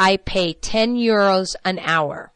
I pay 10 euros an hour.